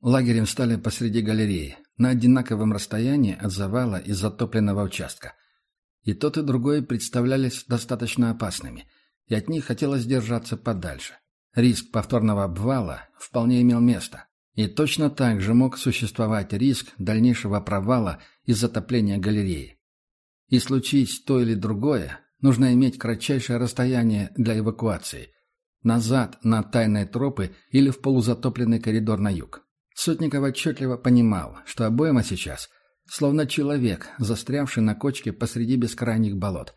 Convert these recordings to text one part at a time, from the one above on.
Лагерем стали посреди галереи, на одинаковом расстоянии от завала и затопленного участка. И тот, и другой представлялись достаточно опасными, и от них хотелось держаться подальше. Риск повторного обвала вполне имел место. И точно так же мог существовать риск дальнейшего провала и затопления галереи. И случись то или другое, нужно иметь кратчайшее расстояние для эвакуации. Назад на тайные тропы или в полузатопленный коридор на юг. Сотников отчетливо понимал, что обойма сейчас словно человек, застрявший на кочке посреди бескрайних болот.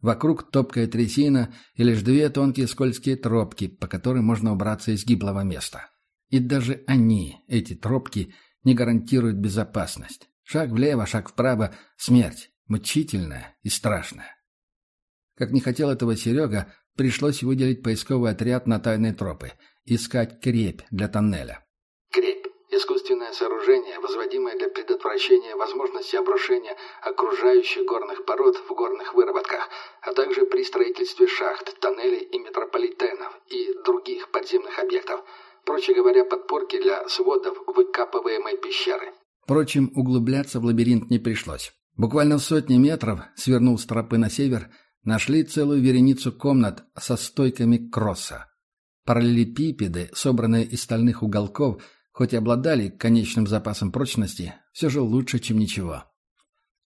Вокруг топкая трясина и лишь две тонкие скользкие тропки, по которым можно убраться из гиблого места. И даже они, эти тропки, не гарантируют безопасность. Шаг влево, шаг вправо — смерть, мучительная и страшная. Как не хотел этого Серега, пришлось выделить поисковый отряд на тайные тропы, искать крепь для тоннеля. Сооружение, возводимое для предотвращения возможности обрушения окружающих горных пород в горных выработках, а также при строительстве шахт, тоннелей и метрополитенов и других подземных объектов. Проще говоря, подпорки для сводов выкапываемой пещеры. Впрочем, углубляться в лабиринт не пришлось. Буквально в сотни метров, свернул с тропы на север, нашли целую вереницу комнат со стойками кросса. Параллелепипеды, собранные из стальных уголков, хоть и обладали конечным запасом прочности, все же лучше, чем ничего.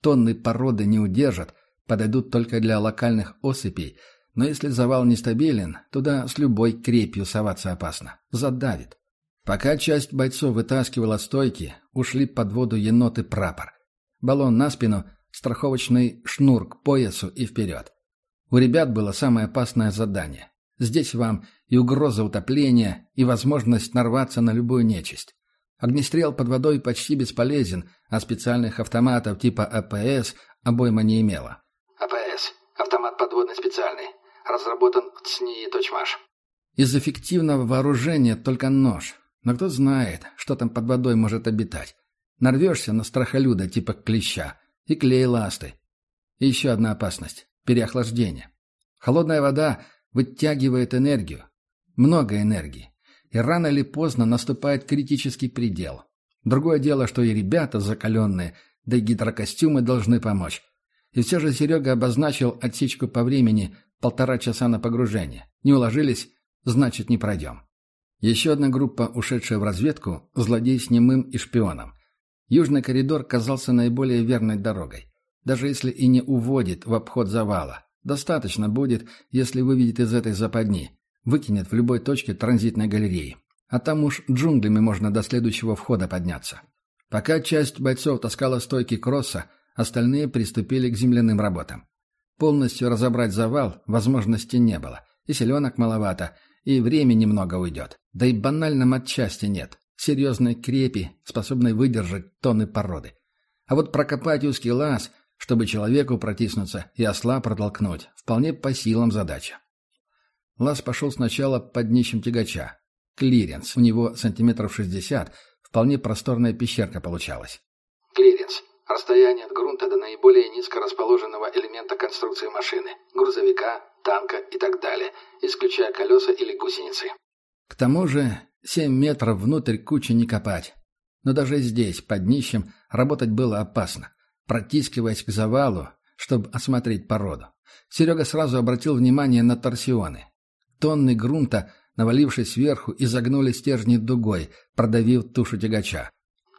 Тонны породы не удержат, подойдут только для локальных осыпей, но если завал нестабилен, туда с любой крепью соваться опасно. Задавит. Пока часть бойцов вытаскивала стойки, ушли под воду енот и прапор. Баллон на спину, страховочный шнур к поясу и вперед. У ребят было самое опасное задание. Здесь вам и угроза утопления, и возможность нарваться на любую нечисть. Огнестрел под водой почти бесполезен, а специальных автоматов типа АПС обойма не имела. АПС. Автомат подводный специальный. Разработан в ЦНИ и Точмаш. Из эффективного вооружения только нож. Но кто знает, что там под водой может обитать. Нарвешься на страхолюда типа клеща и клей ласты. И еще одна опасность переохлаждения. Холодная вода вытягивает энергию, много энергии, и рано или поздно наступает критический предел. Другое дело, что и ребята закаленные, да и гидрокостюмы должны помочь. И все же Серега обозначил отсечку по времени полтора часа на погружение. Не уложились, значит не пройдем. Еще одна группа, ушедшая в разведку, злодей с немым и шпионом. Южный коридор казался наиболее верной дорогой даже если и не уводит в обход завала. Достаточно будет, если выведет из этой западни, выкинет в любой точке транзитной галереи. А там уж джунглями можно до следующего входа подняться. Пока часть бойцов таскала стойки кросса, остальные приступили к земляным работам. Полностью разобрать завал возможности не было. И селенок маловато, и времени много уйдет. Да и банально матчасти нет. Серьезной крепи, способной выдержать тонны породы. А вот прокопать узкий лаз чтобы человеку протиснуться и осла протолкнуть. Вполне по силам задача. Лаз пошел сначала под днищем тягача. Клиренс. У него сантиметров шестьдесят. Вполне просторная пещерка получалась. Клиренс. Расстояние от грунта до наиболее низко расположенного элемента конструкции машины. Грузовика, танка и так далее. Исключая колеса или гусеницы. К тому же семь метров внутрь кучи не копать. Но даже здесь, под днищем, работать было опасно протискиваясь к завалу, чтобы осмотреть породу. Серега сразу обратил внимание на торсионы. Тонны грунта, навалившись сверху, изогнули стержни дугой, продавив тушу тягача.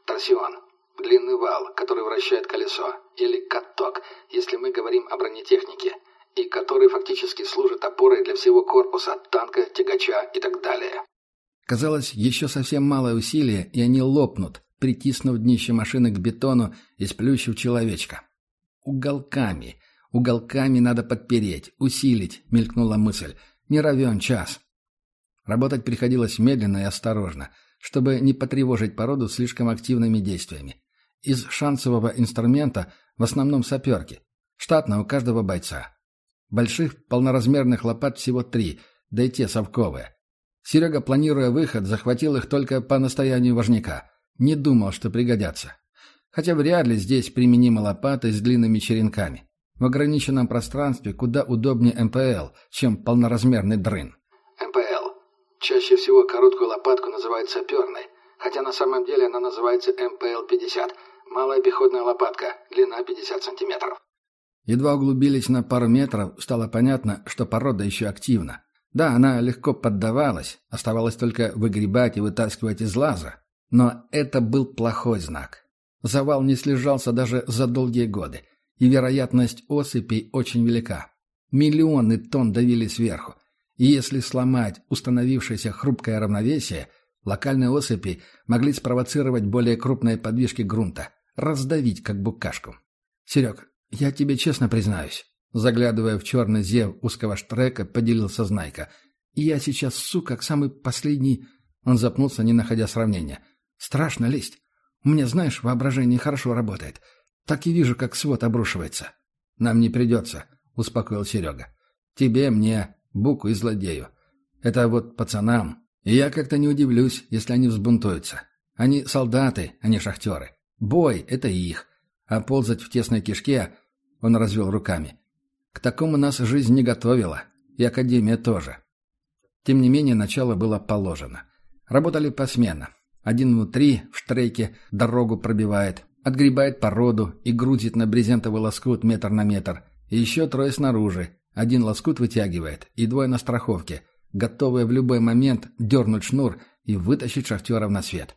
Торсион. Длинный вал, который вращает колесо. Или каток, если мы говорим о бронетехнике. И который фактически служит опорой для всего корпуса, танка, тягача и так далее. Казалось, еще совсем малое усилие, и они лопнут, притиснув днище машины к бетону и сплющив человечка. «Уголками, уголками надо подпереть, усилить», — мелькнула мысль. «Не равен час». Работать приходилось медленно и осторожно, чтобы не потревожить породу слишком активными действиями. Из шансового инструмента в основном саперки. Штатно у каждого бойца. Больших полноразмерных лопат всего три, да и те совковые. Серега, планируя выход, захватил их только по настоянию важняка. Не думал, что пригодятся. Хотя вряд ли здесь применима лопата с длинными черенками. В ограниченном пространстве куда удобнее МПЛ, чем полноразмерный дрын. МПЛ. Чаще всего короткую лопатку называют саперной. хотя на самом деле она называется МПЛ-50. Малая пехотная лопатка, длина 50 сантиметров. Едва углубились на пару метров, стало понятно, что порода еще активна. Да, она легко поддавалась, оставалось только выгребать и вытаскивать из лаза. Но это был плохой знак. Завал не слежался даже за долгие годы, и вероятность осыпей очень велика. Миллионы тонн давили сверху. И если сломать установившееся хрупкое равновесие, локальные осыпи могли спровоцировать более крупные подвижки грунта, раздавить как букашку. «Серег, я тебе честно признаюсь», заглядывая в черный зев узкого штрека, поделился Знайка. «И я сейчас, сука, как самый последний...» Он запнулся, не находя сравнения. «Страшно лезть. У меня, знаешь, воображение хорошо работает. Так и вижу, как свод обрушивается. Нам не придется, — успокоил Серега. Тебе, мне, Буку и злодею. Это вот пацанам. И я как-то не удивлюсь, если они взбунтуются. Они солдаты, а не шахтеры. Бой — это их. А ползать в тесной кишке — он развел руками. К такому нас жизнь не готовила. И Академия тоже. Тем не менее, начало было положено. Работали посменно. Один внутри, в штрейке, дорогу пробивает, отгребает породу и грузит на брезентовый лоскут метр на метр. И еще трое снаружи. Один лоскут вытягивает, и двое на страховке, готовые в любой момент дернуть шнур и вытащить шахтеров на свет.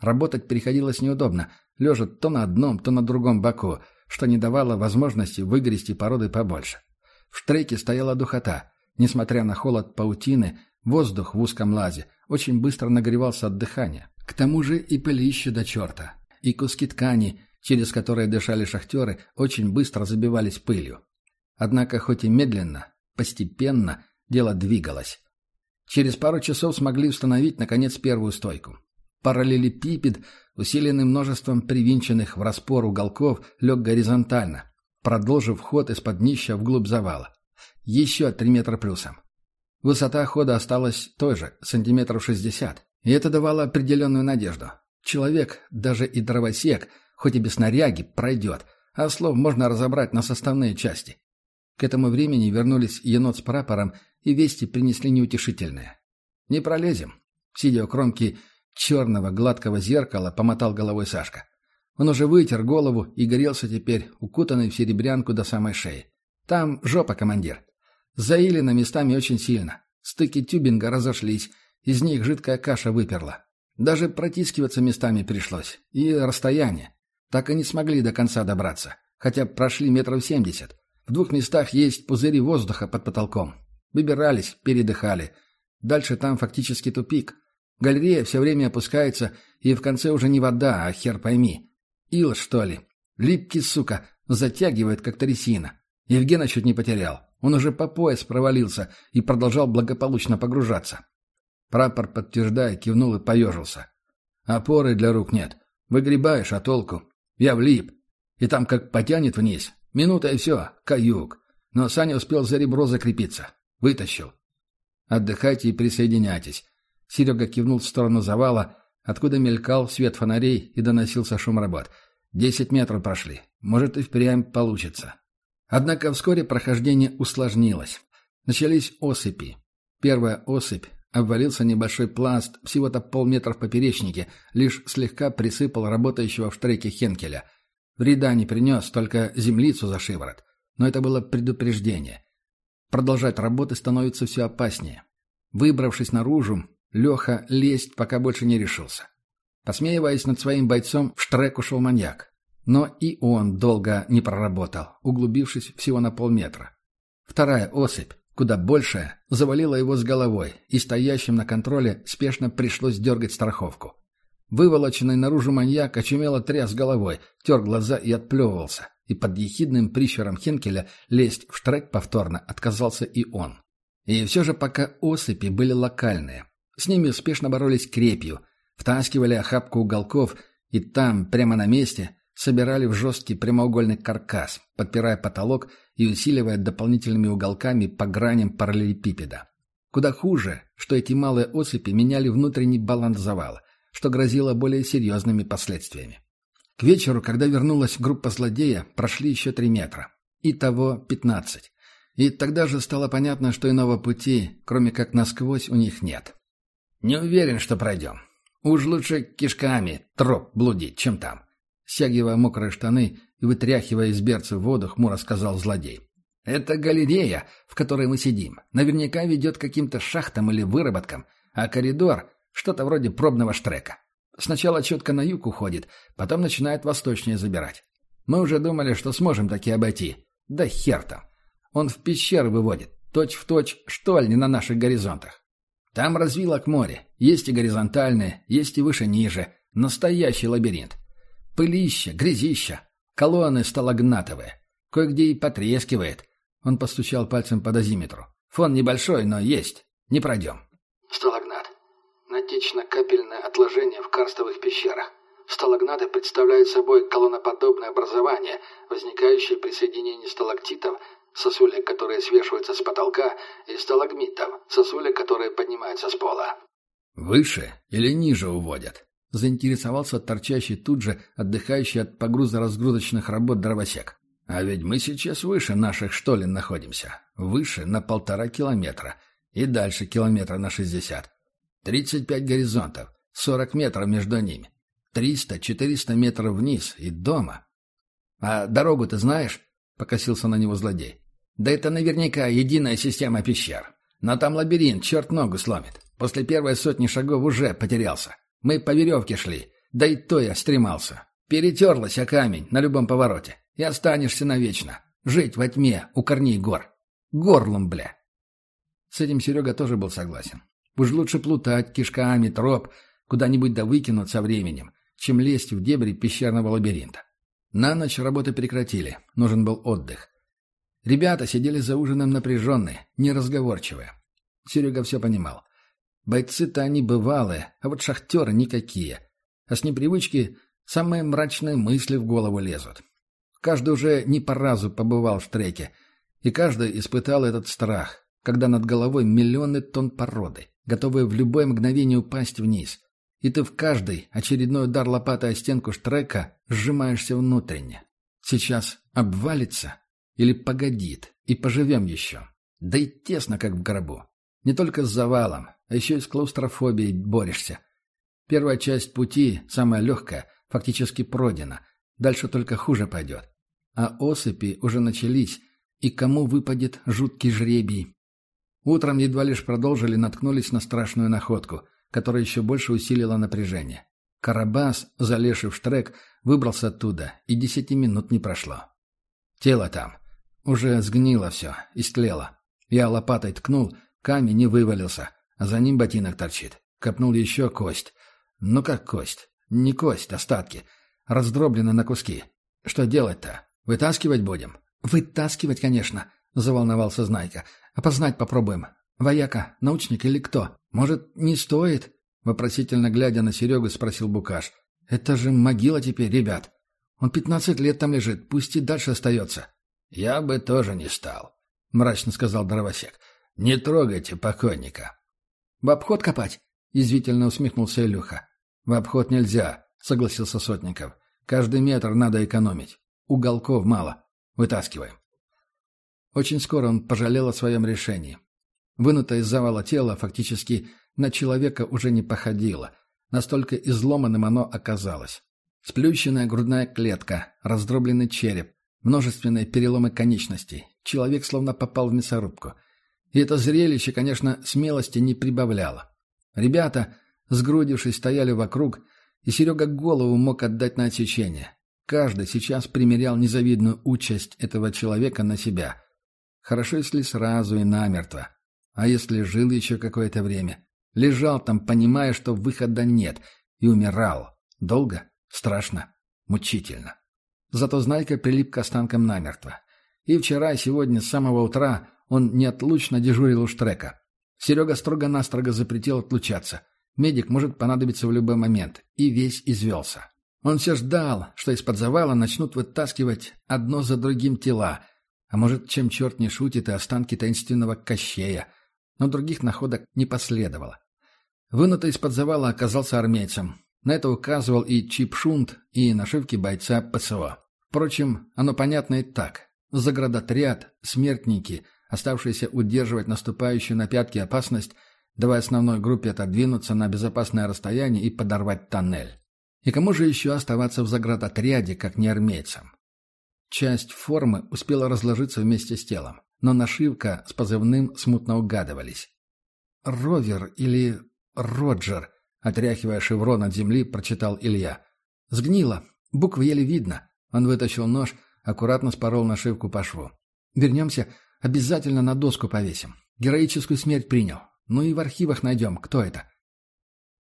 Работать приходилось неудобно, лежа то на одном, то на другом боку, что не давало возможности выгрести породы побольше. В штрейке стояла духота. Несмотря на холод паутины, воздух в узком лазе очень быстро нагревался от дыхания. К тому же и пылище до черта. И куски ткани, через которые дышали шахтеры, очень быстро забивались пылью. Однако хоть и медленно, постепенно дело двигалось. Через пару часов смогли установить, наконец, первую стойку. Параллелепипед, усиленный множеством привинченных в распор уголков, лег горизонтально, продолжив ход из-под днища вглубь завала. Еще три метра плюсом. Высота хода осталась той же, сантиметров шестьдесят. И это давало определенную надежду. Человек, даже и дровосек, хоть и без снаряги, пройдет, а слов можно разобрать на составные части. К этому времени вернулись енот с прапором, и вести принесли неутешительные. «Не пролезем», — сидя у кромки черного гладкого зеркала, помотал головой Сашка. Он уже вытер голову и горелся теперь, укутанный в серебрянку до самой шеи. «Там жопа, командир. Заилено местами очень сильно. Стыки тюбинга разошлись, из них жидкая каша выперла. Даже протискиваться местами пришлось. И расстояние. Так и не смогли до конца добраться. Хотя прошли метров семьдесят. В двух местах есть пузыри воздуха под потолком. Выбирались, передыхали. Дальше там фактически тупик. Галерея все время опускается, и в конце уже не вода, а хер пойми. Ил, что ли? Липкий, сука, затягивает, как трясина. Евгена чуть не потерял. Он уже по пояс провалился и продолжал благополучно погружаться. Прапор, подтверждая, кивнул и поежился. Опоры для рук нет. Выгребаешь, а толку? Я влип. И там как потянет вниз. Минута и все, каюк. Но Саня успел за ребро закрепиться. Вытащил. Отдыхайте и присоединяйтесь. Серега кивнул в сторону завала, откуда мелькал свет фонарей и доносился шум работ. Десять метров прошли. Может, и впрямь получится. Однако вскоре прохождение усложнилось. Начались осыпи. Первая осыпь Обвалился небольшой пласт, всего-то полметра в поперечнике, лишь слегка присыпал работающего в штреке Хенкеля. Вреда не принес, только землицу за шиворот. Но это было предупреждение. Продолжать работы становится все опаснее. Выбравшись наружу, Леха лезть пока больше не решился. Посмеиваясь над своим бойцом, в штрек ушел маньяк. Но и он долго не проработал, углубившись всего на полметра. Вторая осыпь, куда большая, завалила его с головой, и стоящим на контроле спешно пришлось дергать страховку. Выволоченный наружу маньяк очумело тряс головой, тер глаза и отплевывался. И под ехидным прищуром Хенкеля лезть в штрек повторно отказался и он. И все же пока осыпи были локальные. С ними успешно боролись крепью, втаскивали охапку уголков, и там, прямо на месте, собирали в жесткий прямоугольный каркас, подпирая потолок и усиливая дополнительными уголками по граням параллелепипеда. Куда хуже, что эти малые осыпи меняли внутренний баланс завала, что грозило более серьезными последствиями. К вечеру, когда вернулась группа злодея, прошли еще три метра. Итого пятнадцать. И тогда же стало понятно, что иного пути, кроме как насквозь, у них нет. «Не уверен, что пройдем. Уж лучше кишками троп блудить, чем там. Стягивая мокрые штаны и вытряхивая из берца воду, хмуро сказал злодей. «Это галерея, в которой мы сидим. Наверняка ведет каким-то шахтам или выработкам, а коридор — что-то вроде пробного штрека. Сначала четко на юг уходит, потом начинает восточнее забирать. Мы уже думали, что сможем таки обойти. Да хер там. Он в пещеры выводит, точь-в-точь штольни на наших горизонтах. Там развилок море, есть и горизонтальные, есть и выше-ниже. Настоящий лабиринт. Пылище, грязища, колонны сталагнатовые. Кое-где и потрескивает. Он постучал пальцем по дозиметру. Фон небольшой, но есть. Не пройдем. Сталагнат. Натечно-капельное отложение в карстовых пещерах. Сталагнаты представляют собой колонноподобное образование, возникающее при соединении сталактитов, сосулек, которые свешиваются с потолка, и сталагмитов, сосулек, которые поднимаются с пола. «Выше или ниже уводят?» — заинтересовался торчащий тут же, отдыхающий от погрузо-разгрузочных работ дровосек. «А ведь мы сейчас выше наших штолен находимся. Выше на полтора километра. И дальше километра на шестьдесят. Тридцать пять горизонтов. Сорок метров между ними. Триста-четыреста метров вниз и дома. «А дорогу ты знаешь?» — покосился на него злодей. «Да это наверняка единая система пещер. Но там лабиринт, черт ногу сломит. После первой сотни шагов уже потерялся. Мы по веревке шли, да и то я стремался. Перетерлась о камень на любом повороте. И останешься навечно. Жить во тьме у корней гор. Горлом, бля!» С этим Серега тоже был согласен. Уж лучше плутать кишками троп, куда-нибудь да выкинуть со временем, чем лезть в дебри пещерного лабиринта. На ночь работы прекратили, нужен был отдых. Ребята сидели за ужином напряженные, неразговорчивые. Серега все понимал. Бойцы-то они бывалые, а вот шахтеры никакие. А с непривычки самые мрачные мысли в голову лезут. Каждый уже не по разу побывал в треке, и каждый испытал этот страх, когда над головой миллионы тонн породы, готовые в любое мгновение упасть вниз и ты в каждый очередной удар лопатой о стенку штрека сжимаешься внутренне. Сейчас обвалится или погодит, и поживем еще. Да и тесно, как в гробу. Не только с завалом, а еще и с клаустрофобией борешься. Первая часть пути, самая легкая, фактически пройдена. Дальше только хуже пойдет. А осыпи уже начались, и кому выпадет жуткий жребий. Утром едва лишь продолжили, наткнулись на страшную находку — которая еще больше усилила напряжение. Карабас, залезший в штрек, выбрался оттуда, и десяти минут не прошло. Тело там. Уже сгнило все, истлело. Я лопатой ткнул, камень не вывалился, а за ним ботинок торчит. Копнул еще кость. Ну как кость? Не кость, остатки. Раздроблено на куски. Что делать-то? Вытаскивать будем? Вытаскивать, конечно, заволновался Знайка. Опознать попробуем. Вояка, научник или кто? Может, не стоит?» Вопросительно глядя на Серегу, спросил Букаш. «Это же могила теперь, ребят. Он пятнадцать лет там лежит, пусть и дальше остается». «Я бы тоже не стал», — мрачно сказал дровосек. «Не трогайте покойника». «В обход копать?» — язвительно усмехнулся Илюха. «В обход нельзя», — согласился Сотников. «Каждый метр надо экономить. Уголков мало. Вытаскиваем». Очень скоро он пожалел о своем решении. Вынутое из завала тело фактически на человека уже не походило. Настолько изломанным оно оказалось. Сплющенная грудная клетка, раздробленный череп, множественные переломы конечностей. Человек словно попал в мясорубку. И это зрелище, конечно, смелости не прибавляло. Ребята, сгрудившись, стояли вокруг, и Серега голову мог отдать на отсечение. Каждый сейчас примерял незавидную участь этого человека на себя. Хорошо, если сразу и намертво. А если жил еще какое-то время? Лежал там, понимая, что выхода нет, и умирал. Долго, страшно, мучительно. Зато Знайка прилип к останкам намертво. И вчера, и сегодня с самого утра он неотлучно дежурил у штрека. Серега строго-настрого запретил отлучаться. Медик может понадобиться в любой момент. И весь извелся. Он все ждал, что из-под завала начнут вытаскивать одно за другим тела. А может, чем черт не шутит, и останки таинственного Кощея — но других находок не последовало. Вынутый из-под завала оказался армейцем. На это указывал и чип-шунт, и нашивки бойца ПСО. Впрочем, оно понятно и так. Заградотряд, смертники, оставшиеся удерживать наступающую на пятки опасность, давая основной группе отодвинуться на безопасное расстояние и подорвать тоннель. И кому же еще оставаться в заградотряде, как не армейцам? Часть формы успела разложиться вместе с телом, но нашивка с позывным смутно угадывались. «Ровер» или «Роджер», отряхивая шеврон от земли, прочитал Илья. «Сгнило. Буквы еле видно». Он вытащил нож, аккуратно спорол нашивку по шву. «Вернемся, обязательно на доску повесим. Героическую смерть принял. Ну и в архивах найдем, кто это».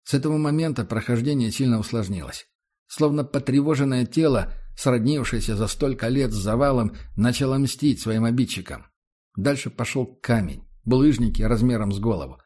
С этого момента прохождение сильно усложнилось. Словно потревоженное тело, сроднившееся за столько лет с завалом, начало мстить своим обидчикам. Дальше пошел камень, булыжники размером с голову.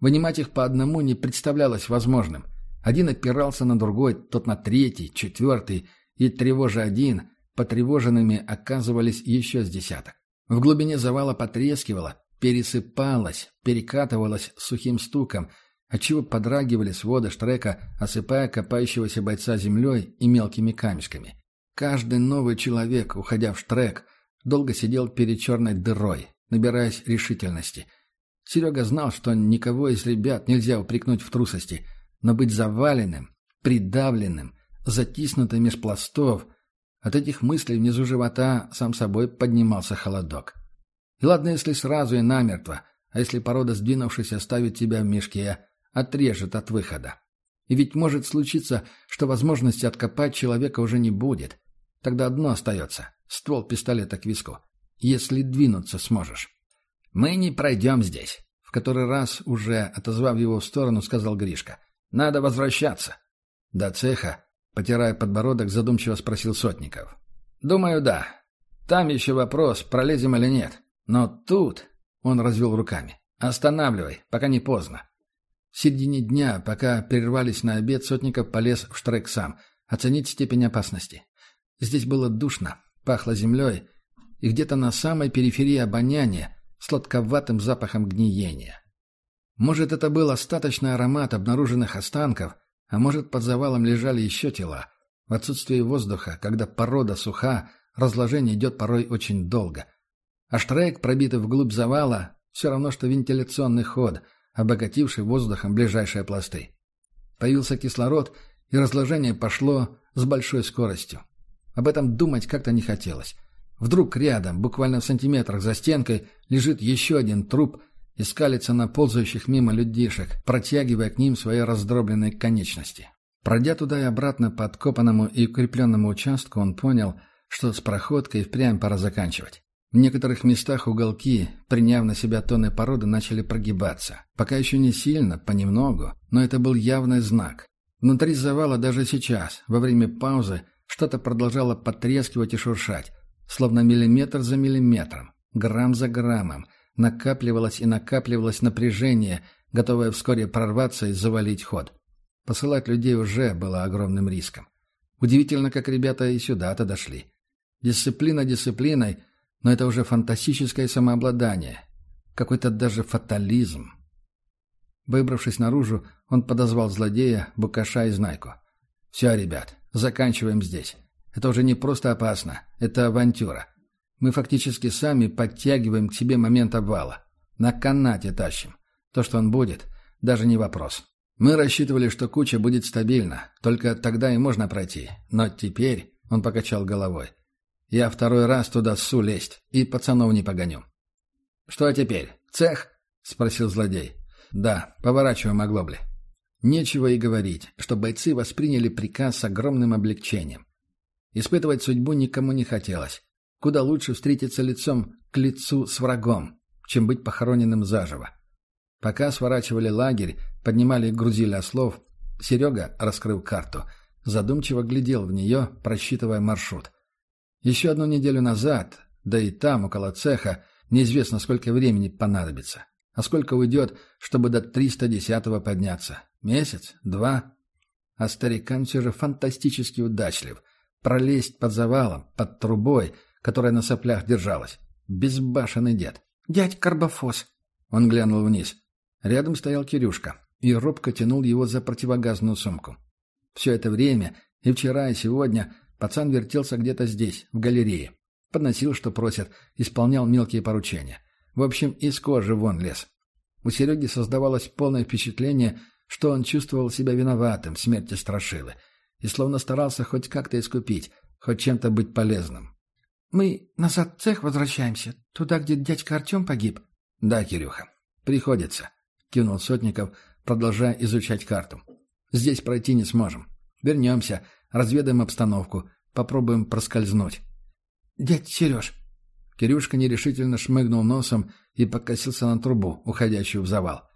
Вынимать их по одному не представлялось возможным. Один опирался на другой, тот на третий, четвертый, и, тревожа один, потревоженными оказывались еще с десяток. В глубине завала потрескивало, пересыпалось, перекатывалось сухим стуком, отчего подрагивали своды штрека, осыпая копающегося бойца землей и мелкими камешками. Каждый новый человек, уходя в штрек, долго сидел перед черной дырой, набираясь решительности. Серега знал, что никого из ребят нельзя упрекнуть в трусости, но быть заваленным, придавленным, затиснутым меж пластов, от этих мыслей внизу живота сам собой поднимался холодок. И ладно, если сразу и намертво, а если порода сдвинувшись оставит тебя в мешке, отрежет от выхода. И ведь может случиться, что возможности откопать человека уже не будет. Тогда одно остается — ствол пистолета к виску. Если двинуться сможешь. «Мы не пройдем здесь», — в который раз, уже отозвав его в сторону, сказал Гришка. «Надо возвращаться». «До цеха?» — потирая подбородок, задумчиво спросил Сотников. «Думаю, да. Там еще вопрос, пролезем или нет. Но тут...» — он развел руками. «Останавливай, пока не поздно. В середине дня, пока прервались на обед, Сотников полез в штрек сам, оценить степень опасности. Здесь было душно, пахло землей, и где-то на самой периферии обоняния сладковатым запахом гниения. Может, это был остаточный аромат обнаруженных останков, а может, под завалом лежали еще тела. В отсутствии воздуха, когда порода суха, разложение идет порой очень долго. А штрек, пробитый вглубь завала, все равно, что вентиляционный ход — обогативший воздухом ближайшие пласты. Появился кислород, и разложение пошло с большой скоростью. Об этом думать как-то не хотелось. Вдруг рядом, буквально в сантиметрах за стенкой, лежит еще один труп и скалится на ползающих мимо людишек, протягивая к ним свои раздробленные конечности. Пройдя туда и обратно по откопанному и укрепленному участку, он понял, что с проходкой впрямь пора заканчивать. В некоторых местах уголки, приняв на себя тоны породы, начали прогибаться. Пока еще не сильно, понемногу, но это был явный знак. Внутри завала даже сейчас, во время паузы, что-то продолжало потрескивать и шуршать, словно миллиметр за миллиметром, грамм за граммом, накапливалось и накапливалось напряжение, готовое вскоре прорваться и завалить ход. Посылать людей уже было огромным риском. Удивительно, как ребята и сюда-то дошли. Дисциплина дисциплиной, но это уже фантастическое самообладание. Какой-то даже фатализм. Выбравшись наружу, он подозвал злодея, Букаша и Знайку. «Все, ребят, заканчиваем здесь. Это уже не просто опасно, это авантюра. Мы фактически сами подтягиваем к себе момент обвала. На канате тащим. То, что он будет, даже не вопрос. Мы рассчитывали, что куча будет стабильна, только тогда и можно пройти. Но теперь, — он покачал головой, я второй раз туда ссу лезть и пацанов не погоню. «Что теперь? Цех?» — спросил злодей. «Да, поворачиваем оглобли». Нечего и говорить, что бойцы восприняли приказ с огромным облегчением. Испытывать судьбу никому не хотелось. Куда лучше встретиться лицом к лицу с врагом, чем быть похороненным заживо. Пока сворачивали лагерь, поднимали и грузили ослов, Серега, раскрыл карту, задумчиво глядел в нее, просчитывая маршрут. Еще одну неделю назад, да и там, около цеха, неизвестно, сколько времени понадобится. А сколько уйдет, чтобы до 310-го подняться? Месяц? Два? А старикан все же фантастически удачлив. Пролезть под завалом, под трубой, которая на соплях держалась. Безбашенный дед. «Дядь Карбофос!» Он глянул вниз. Рядом стоял Кирюшка и робко тянул его за противогазную сумку. Все это время, и вчера, и сегодня, Пацан вертелся где-то здесь, в галерее. Подносил, что просят, исполнял мелкие поручения. В общем, из кожи вон лез. У Сереги создавалось полное впечатление, что он чувствовал себя виноватым в смерти Страшилы и словно старался хоть как-то искупить, хоть чем-то быть полезным. «Мы назад в цех возвращаемся, туда, где дядька Артем погиб?» «Да, Кирюха, приходится», — кивнул Сотников, продолжая изучать карту. «Здесь пройти не сможем. Вернемся, разведаем обстановку, попробуем проскользнуть». «Дядь Сереж!» Кирюшка нерешительно шмыгнул носом и покосился на трубу, уходящую в завал.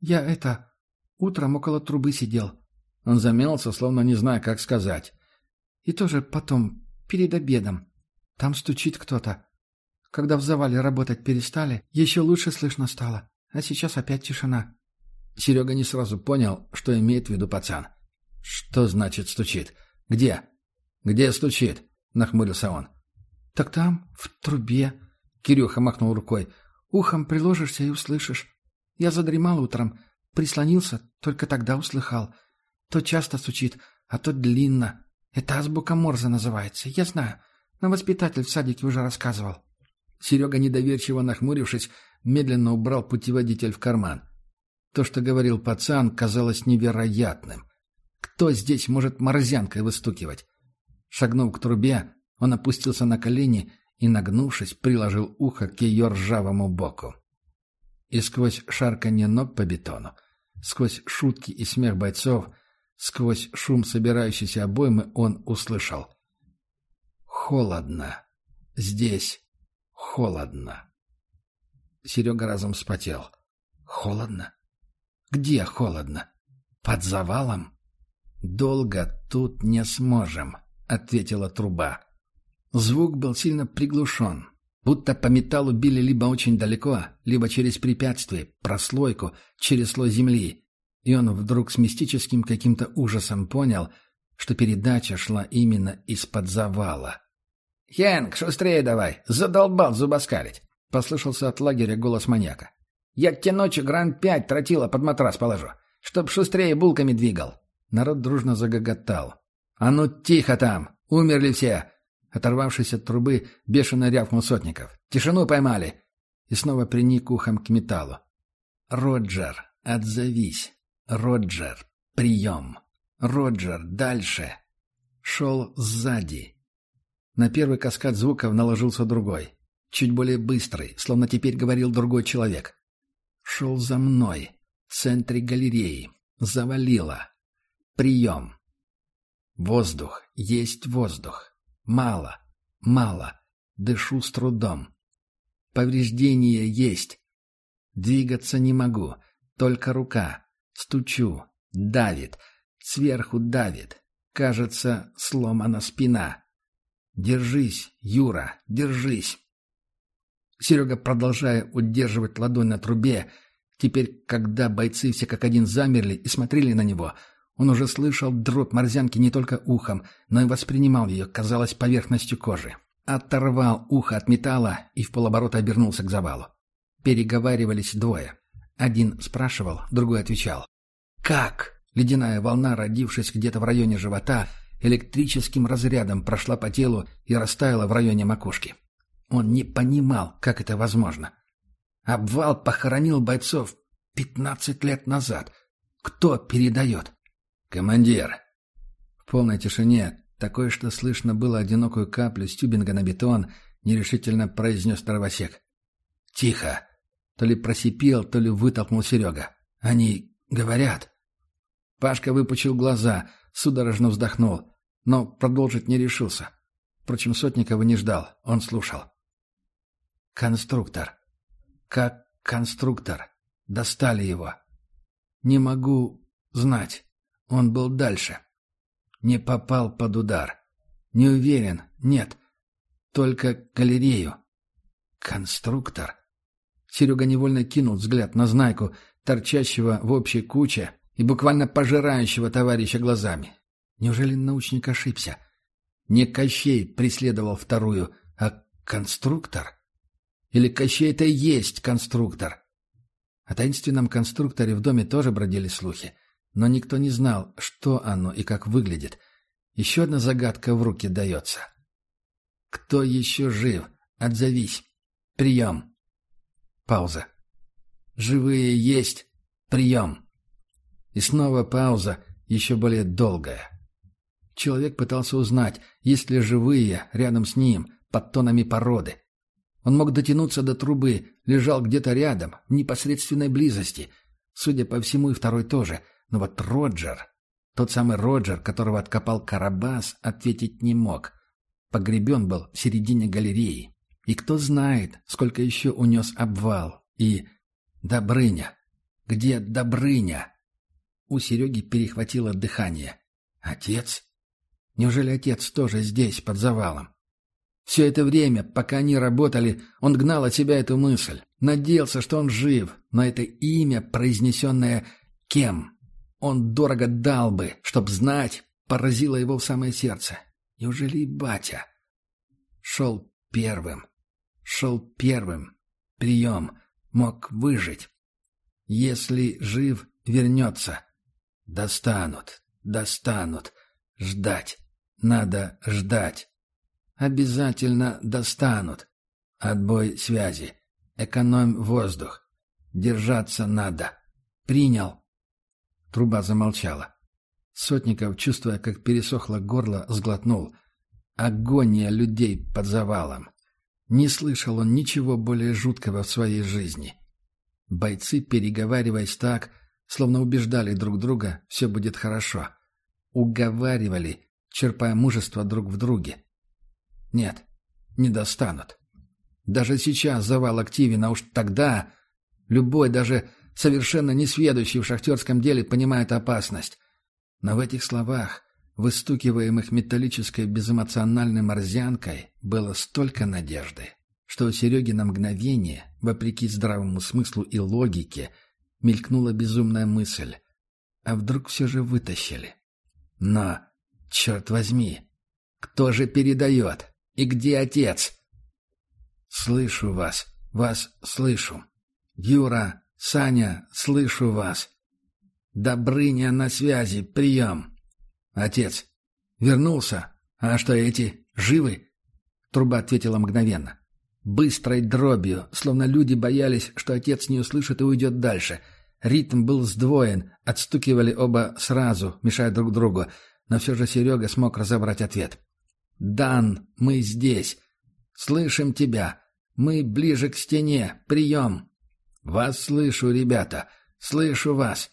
«Я это... утром около трубы сидел». Он замялся, словно не зная, как сказать. «И тоже потом, перед обедом. Там стучит кто-то. Когда в завале работать перестали, еще лучше слышно стало. А сейчас опять тишина». Серега не сразу понял, что имеет в виду пацан. «Что значит стучит? Где?» «Где стучит?» — нахмурился он. «Так там, в трубе», — Кирюха махнул рукой. «Ухом приложишься и услышишь. Я задремал утром, прислонился, только тогда услыхал. То часто стучит, а то длинно. Это азбука Морзе называется, я знаю. Но воспитатель в садике уже рассказывал». Серега, недоверчиво нахмурившись, медленно убрал путеводитель в карман. То, что говорил пацан, казалось невероятным. Кто здесь может морзянкой выстукивать? Шагнув к трубе, он опустился на колени и, нагнувшись, приложил ухо к ее ржавому боку. И сквозь шарканье ног по бетону, сквозь шутки и смех бойцов, сквозь шум собирающейся обоймы он услышал. «Холодно. Здесь холодно». Серега разом вспотел. «Холодно? Где холодно? Под завалом?» «Долго тут не сможем», — ответила труба. Звук был сильно приглушен, будто по металлу били либо очень далеко, либо через препятствие, прослойку, через слой земли. И он вдруг с мистическим каким-то ужасом понял, что передача шла именно из-под завала. «Хенк, шустрее давай! Задолбал зубоскалить!» — послышался от лагеря голос маньяка. «Я тебе ночью грамм пять тротила под матрас положу, чтоб шустрее булками двигал!» Народ дружно загоготал. «А ну тихо там! Умерли все! Оторвавшись от трубы, бешено рявкнул Сотников. «Тишину поймали!» И снова приник ухом к металлу. «Роджер, отзовись! Роджер, прием! Роджер, дальше!» Шел сзади. На первый каскад звуков наложился другой. Чуть более быстрый, словно теперь говорил другой человек. Шел за мной. В центре галереи. Завалило. Прием. Воздух. Есть воздух. Мало, мало, дышу с трудом. Повреждения есть. Двигаться не могу, только рука. Стучу, давит, сверху давит. Кажется, сломана спина. Держись, Юра, держись. Серега, продолжая удерживать ладонь на трубе, теперь, когда бойцы все как один замерли и смотрели на него — он уже слышал дробь морзянки не только ухом, но и воспринимал ее, казалось, поверхностью кожи. Оторвал ухо от металла и в полоборота обернулся к завалу. Переговаривались двое. Один спрашивал, другой отвечал. «Как?» Ледяная волна, родившись где-то в районе живота, электрическим разрядом прошла по телу и растаяла в районе макушки. Он не понимал, как это возможно. Обвал похоронил бойцов пятнадцать лет назад. Кто передает? «Командир!» В полной тишине, такой, что слышно было одинокую каплю стюбинга на бетон, нерешительно произнес дровосек. «Тихо!» То ли просипел, то ли вытолкнул Серега. «Они говорят!» Пашка выпучил глаза, судорожно вздохнул, но продолжить не решился. Впрочем, Сотникова не ждал, он слушал. «Конструктор. Как конструктор. Достали его. Не могу знать. Он был дальше. Не попал под удар. Не уверен, нет. Только галерею. Конструктор. Серега невольно кинул взгляд на Знайку, торчащего в общей куче и буквально пожирающего товарища глазами. Неужели научник ошибся? Не Кощей преследовал вторую, а конструктор? Или Кощей-то и есть конструктор? О таинственном конструкторе в доме тоже бродили слухи. Но никто не знал, что оно и как выглядит. Еще одна загадка в руки дается. «Кто еще жив? Отзовись. Прием». Пауза. Живые есть. Прием!» И снова пауза, еще более долгая. Человек пытался узнать, есть ли живые рядом с ним, под тонами породы. Он мог дотянуться до трубы, лежал где-то рядом, в непосредственной близости. Судя по всему, и второй тоже. Но вот Роджер, тот самый Роджер, которого откопал Карабас, ответить не мог. Погребен был в середине галереи. И кто знает, сколько еще унес обвал. И... Добрыня. Где Добрыня? У Сереги перехватило дыхание. Отец? Неужели отец тоже здесь, под завалом? Все это время, пока они работали, он гнал от себя эту мысль. Надеялся, что он жив, но это имя, произнесенное «кем», он дорого дал бы, чтоб знать, поразило его в самое сердце. Неужели и батя? Шел первым. Шел первым. Прием. Мог выжить. Если жив, вернется. Достанут. Достанут. Ждать. Надо ждать. Обязательно достанут. Отбой связи. Экономь воздух. Держаться надо. Принял. Труба замолчала. Сотников, чувствуя, как пересохло горло, сглотнул. Агония людей под завалом. Не слышал он ничего более жуткого в своей жизни. Бойцы, переговариваясь так, словно убеждали друг друга, все будет хорошо. Уговаривали, черпая мужество друг в друге. Нет, не достанут. Даже сейчас завал активен, а уж тогда любой, даже совершенно несведущий в шахтерском деле, понимает опасность. Но в этих словах, выстукиваемых металлической безэмоциональной морзянкой, было столько надежды, что у Сереги на мгновение, вопреки здравому смыслу и логике, мелькнула безумная мысль. А вдруг все же вытащили? Но, черт возьми, кто же передает? И где отец? Слышу вас, вас слышу. Юра, Саня, слышу вас. Добрыня на связи, прием. Отец, вернулся. А что эти, живы? Труба ответила мгновенно. Быстрой дробью, словно люди боялись, что отец не услышит и уйдет дальше. Ритм был сдвоен, отстукивали оба сразу, мешая друг другу, но все же Серега смог разобрать ответ. «Дан, мы здесь. Слышим тебя. Мы ближе к стене. Прием!» «Вас слышу, ребята. Слышу вас.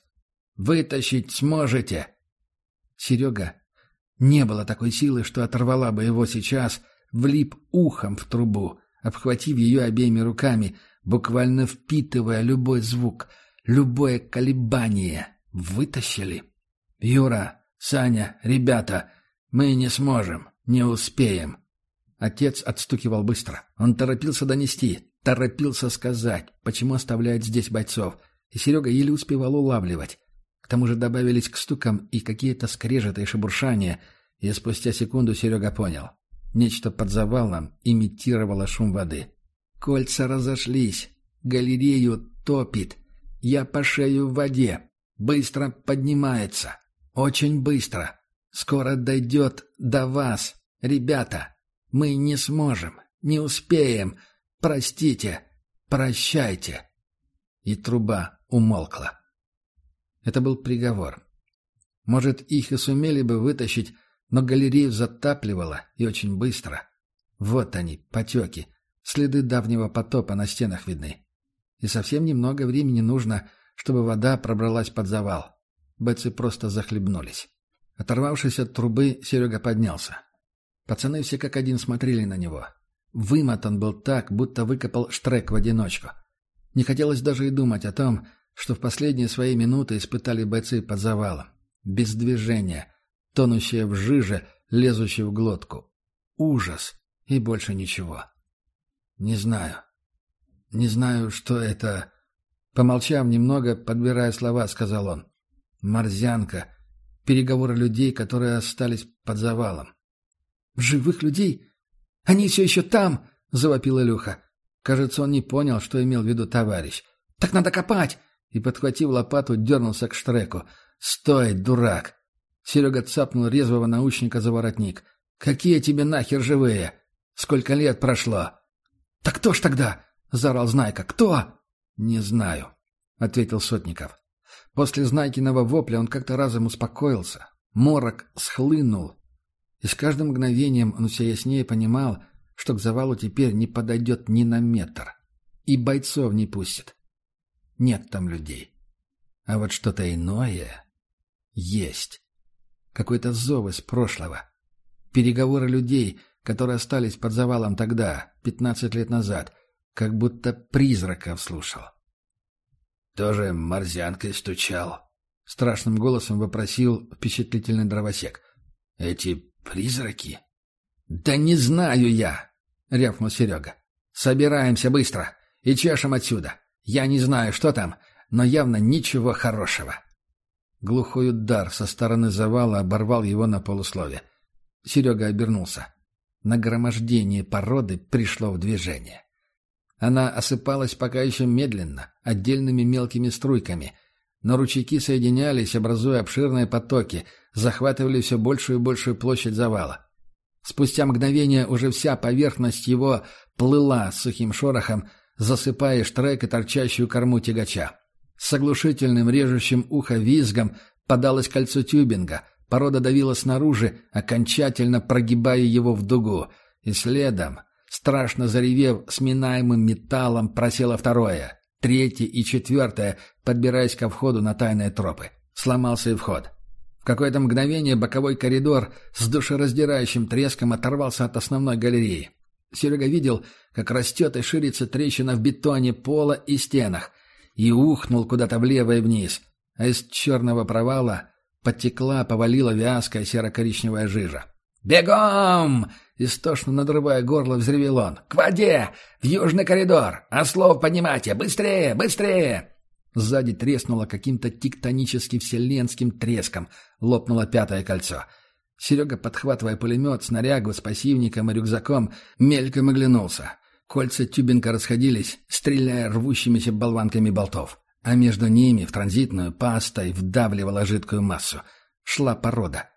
Вытащить сможете?» Серега не было такой силы, что оторвала бы его сейчас, влип ухом в трубу, обхватив ее обеими руками, буквально впитывая любой звук, любое колебание. Вытащили. «Юра, Саня, ребята, мы не сможем. «Не успеем». Отец отстукивал быстро. Он торопился донести, торопился сказать, почему оставляет здесь бойцов. И Серега еле успевал улавливать. К тому же добавились к стукам и какие-то скрежеты и шебуршания, и спустя секунду Серега понял. Нечто под завалом имитировало шум воды. Кольца разошлись. Галерею топит. Я по шею в воде. Быстро поднимается. Очень быстро. Скоро дойдет до вас. «Ребята, мы не сможем, не успеем. Простите, прощайте». И труба умолкла. Это был приговор. Может, их и сумели бы вытащить, но галерею затапливало, и очень быстро. Вот они, потеки, следы давнего потопа на стенах видны. И совсем немного времени нужно, чтобы вода пробралась под завал. Бетсы просто захлебнулись. Оторвавшись от трубы, Серега поднялся. Пацаны все как один смотрели на него. Вымотан был так, будто выкопал штрек в одиночку. Не хотелось даже и думать о том, что в последние свои минуты испытали бойцы под завалом. Без движения, тонущие в жиже, лезущие в глотку. Ужас и больше ничего. Не знаю. Не знаю, что это... Помолчав немного, подбирая слова, сказал он. «Морзянка. Переговоры людей, которые остались под завалом. «Живых людей? Они все еще там!» — завопил Илюха. Кажется, он не понял, что имел в виду товарищ. «Так надо копать!» И, подхватив лопату, дернулся к штреку. «Стой, дурак!» Серега цапнул резвого научника за воротник. «Какие тебе нахер живые? Сколько лет прошло?» «Так кто ж тогда?» — заорал Знайка. «Кто?» «Не знаю». ответил Сотников. После Знайкиного вопля он как-то разом успокоился. Морок схлынул. И с каждым мгновением он все яснее понимал, что к завалу теперь не подойдет ни на метр. И бойцов не пустит. Нет там людей. А вот что-то иное есть. Какой-то зов из прошлого. Переговоры людей, которые остались под завалом тогда, пятнадцать лет назад, как будто призраков слушал. «Тоже морзянкой стучал?» — страшным голосом вопросил впечатлительный дровосек. «Эти призраки?» «Да не знаю я!» — рявкнул Серега. «Собираемся быстро и чешем отсюда. Я не знаю, что там, но явно ничего хорошего». Глухой удар со стороны завала оборвал его на полуслове. Серега обернулся. Нагромождение породы пришло в движение. Она осыпалась пока еще медленно, отдельными мелкими струйками, но ручейки соединялись, образуя обширные потоки, захватывали все большую и большую площадь завала. Спустя мгновение уже вся поверхность его плыла с сухим шорохом, засыпая штрек и торчащую корму тягача. С оглушительным режущим ухо визгом подалось кольцо тюбинга, порода давила снаружи, окончательно прогибая его в дугу, и следом, страшно заревев сминаемым металлом, просело второе, третье и четвертое, подбираясь ко входу на тайные тропы. Сломался и вход. В какое-то мгновение боковой коридор с душераздирающим треском оторвался от основной галереи. Серега видел, как растет и ширится трещина в бетоне пола и стенах, и ухнул куда-то влево и вниз, а из черного провала потекла, повалила вязкая серо-коричневая жижа. «Бегом!» — истошно надрывая горло, взревел он. «К воде! В южный коридор! Ослов поднимайте! Быстрее! Быстрее!» Сзади треснуло каким-то тектонически вселенским треском. Лопнуло пятое кольцо. Серега, подхватывая пулемет, снарягу с пассивником и рюкзаком, мельком оглянулся. Кольца тюбинга расходились, стреляя рвущимися болванками болтов. А между ними в транзитную пастой вдавливала жидкую массу. Шла порода.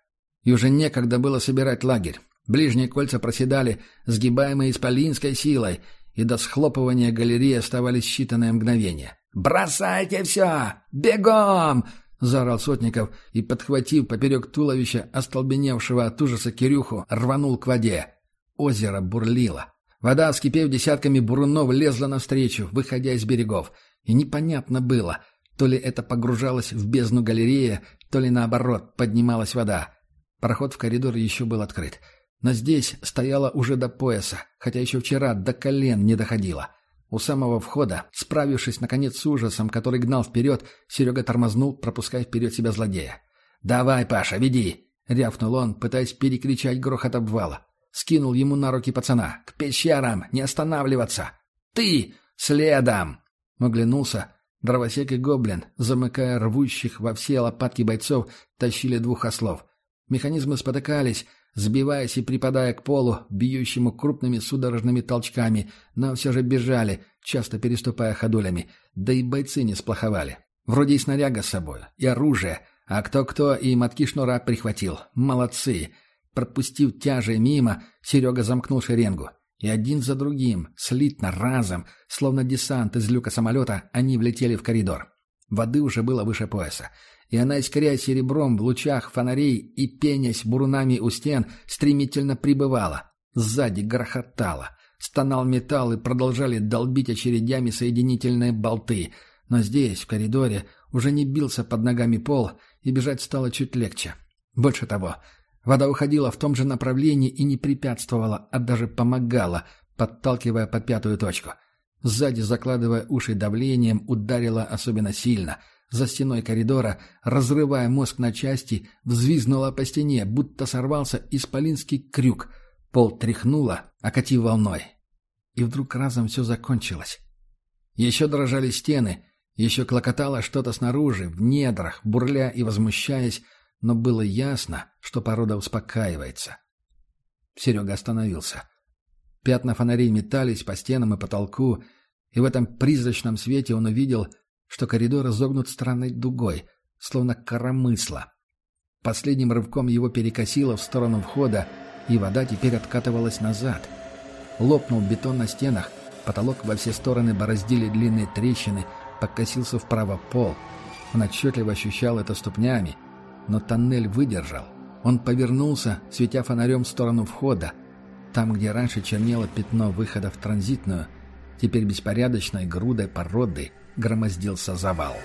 И уже некогда было собирать лагерь. Ближние кольца проседали, сгибаемые исполинской силой, и до схлопывания галереи оставались считанные мгновения. «Бросайте все! Бегом!» — заорал Сотников и, подхватив поперек туловища остолбеневшего от ужаса Кирюху, рванул к воде. Озеро бурлило. Вода, вскипев десятками бурунов, лезла навстречу, выходя из берегов. И непонятно было, то ли это погружалось в бездну галерея, то ли наоборот, поднималась вода. Проход в коридор еще был открыт. Но здесь стояла уже до пояса, хотя еще вчера до колен не доходило. У самого входа, справившись наконец с ужасом, который гнал вперед, Серега тормознул, пропуская вперед себя злодея. «Давай, Паша, веди!» — рявкнул он, пытаясь перекричать грохот обвала. Скинул ему на руки пацана. «К пещерам! Не останавливаться!» «Ты! Следом!» Оглянулся. Дровосек и гоблин, замыкая рвущих во все лопатки бойцов, тащили двух ослов. Механизмы спотыкались, сбиваясь и припадая к полу, бьющему крупными судорожными толчками, но все же бежали, часто переступая ходулями, да и бойцы не сплоховали. Вроде и снаряга с собой, и оружие, а кто-кто и мотки шнура прихватил. Молодцы! Пропустив тяжей мимо, Серега замкнул шеренгу. И один за другим, слитно, разом, словно десант из люка самолета, они влетели в коридор. Воды уже было выше пояса, и она, искряя серебром в лучах фонарей и пенясь бурунами у стен, стремительно прибывала. Сзади грохотала. Стонал металл и продолжали долбить очередями соединительные болты. Но здесь, в коридоре, уже не бился под ногами пол, и бежать стало чуть легче. Больше того, Вода уходила в том же направлении и не препятствовала, а даже помогала, подталкивая под пятую точку. Сзади, закладывая уши давлением, ударила особенно сильно. За стеной коридора, разрывая мозг на части, взвизгнула по стене, будто сорвался исполинский крюк. Пол тряхнуло, окатив волной. И вдруг разом все закончилось. Еще дрожали стены, еще клокотало что-то снаружи, в недрах, бурля и возмущаясь, но было ясно, что порода успокаивается. Серега остановился. Пятна фонарей метались по стенам и потолку, и в этом призрачном свете он увидел, что коридор изогнут странной дугой, словно коромысло. Последним рывком его перекосило в сторону входа, и вода теперь откатывалась назад. Лопнул бетон на стенах, потолок во все стороны бороздили длинные трещины, покосился вправо пол. Он отчетливо ощущал это ступнями, но тоннель выдержал. Он повернулся, светя фонарем в сторону входа. Там, где раньше чернело пятно выхода в транзитную, теперь беспорядочной грудой породы громоздился завал.